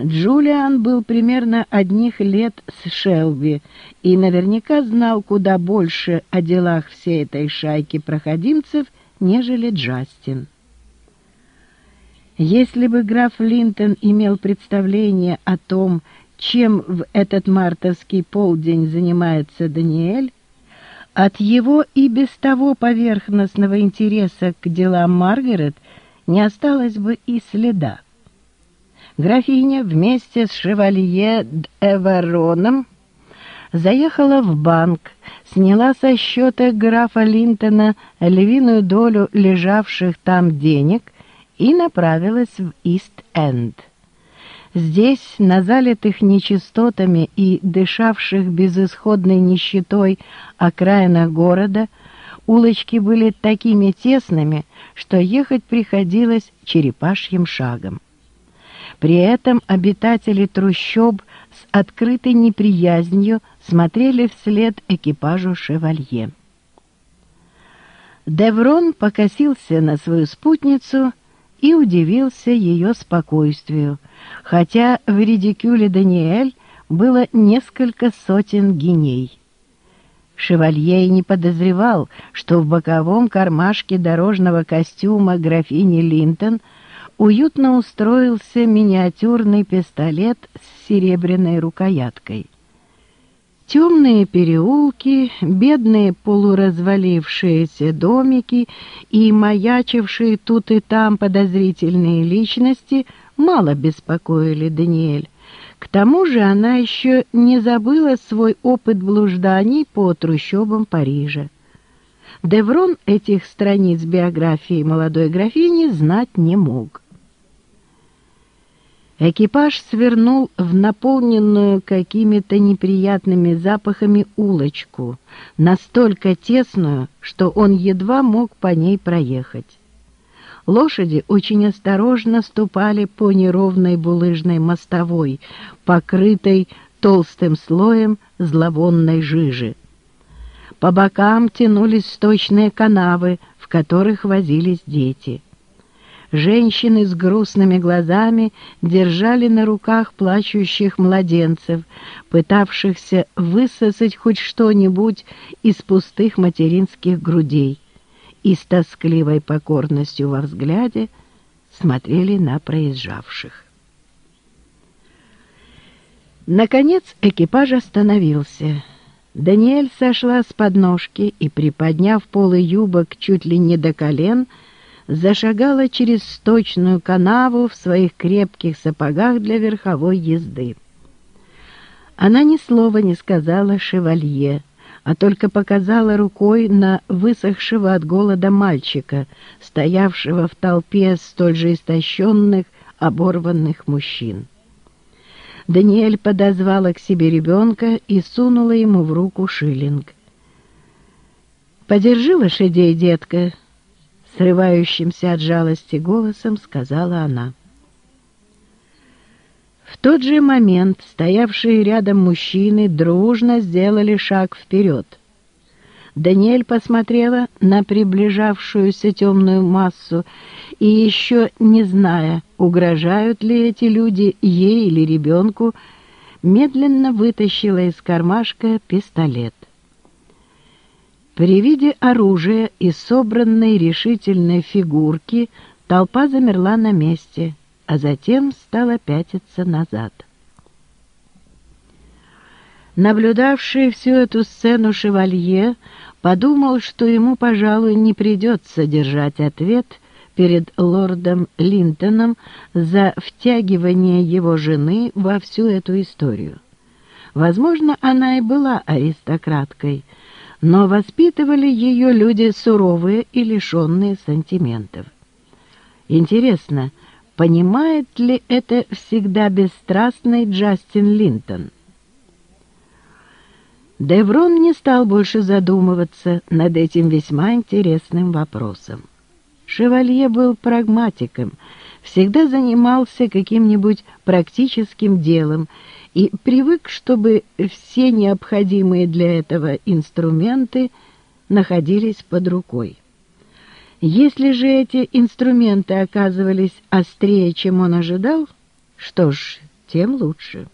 Джулиан был примерно одних лет с Шелби и наверняка знал куда больше о делах всей этой шайки проходимцев, нежели Джастин. Если бы граф Линтон имел представление о том, чем в этот мартовский полдень занимается Даниэль, от его и без того поверхностного интереса к делам Маргарет не осталось бы и следа. Графиня вместе с шевалье Эвароном заехала в банк, сняла со счета графа Линтона львиную долю лежавших там денег и направилась в Ист-Энд. Здесь, на залитых нечистотами и дышавших безысходной нищетой окраинах города, улочки были такими тесными, что ехать приходилось черепашьим шагом. При этом обитатели трущоб с открытой неприязнью смотрели вслед экипажу «Шевалье». Деврон покосился на свою спутницу и удивился ее спокойствию, хотя в редикюле Даниэль было несколько сотен геней. Шевалье не подозревал, что в боковом кармашке дорожного костюма графини Линтон уютно устроился миниатюрный пистолет с серебряной рукояткой. Темные переулки, бедные полуразвалившиеся домики и маячившие тут и там подозрительные личности мало беспокоили Даниэль. К тому же она еще не забыла свой опыт блужданий по трущобам Парижа. Деврон этих страниц биографии молодой графини знать не мог. Экипаж свернул в наполненную какими-то неприятными запахами улочку, настолько тесную, что он едва мог по ней проехать. Лошади очень осторожно ступали по неровной булыжной мостовой, покрытой толстым слоем зловонной жижи. По бокам тянулись сточные канавы, в которых возились дети. Женщины с грустными глазами держали на руках плачущих младенцев, пытавшихся высосать хоть что-нибудь из пустых материнских грудей, и с тоскливой покорностью во взгляде смотрели на проезжавших. Наконец экипаж остановился. Даниэль сошла с подножки и, приподняв полы юбок чуть ли не до колен, зашагала через сточную канаву в своих крепких сапогах для верховой езды. Она ни слова не сказала шевалье, а только показала рукой на высохшего от голода мальчика, стоявшего в толпе столь же истощенных, оборванных мужчин. Даниэль подозвала к себе ребенка и сунула ему в руку шиллинг. «Подержи лошадей, детка», срывающимся от жалости голосом сказала она. В тот же момент стоявшие рядом мужчины дружно сделали шаг вперед. Даниэль посмотрела на приближавшуюся темную массу и, еще не зная, угрожают ли эти люди ей или ребенку, медленно вытащила из кармашка пистолет. При виде оружия и собранной решительной фигурки толпа замерла на месте, а затем стала пятиться назад. Наблюдавший всю эту сцену шевалье подумал, что ему, пожалуй, не придется держать ответ перед лордом Линтоном за втягивание его жены во всю эту историю. Возможно, она и была аристократкой, но воспитывали ее люди суровые и лишенные сантиментов. Интересно, понимает ли это всегда бесстрастный Джастин Линтон? Деврон не стал больше задумываться над этим весьма интересным вопросом. Шевалье был прагматиком, всегда занимался каким-нибудь практическим делом и привык, чтобы все необходимые для этого инструменты находились под рукой. Если же эти инструменты оказывались острее, чем он ожидал, что ж, тем лучше.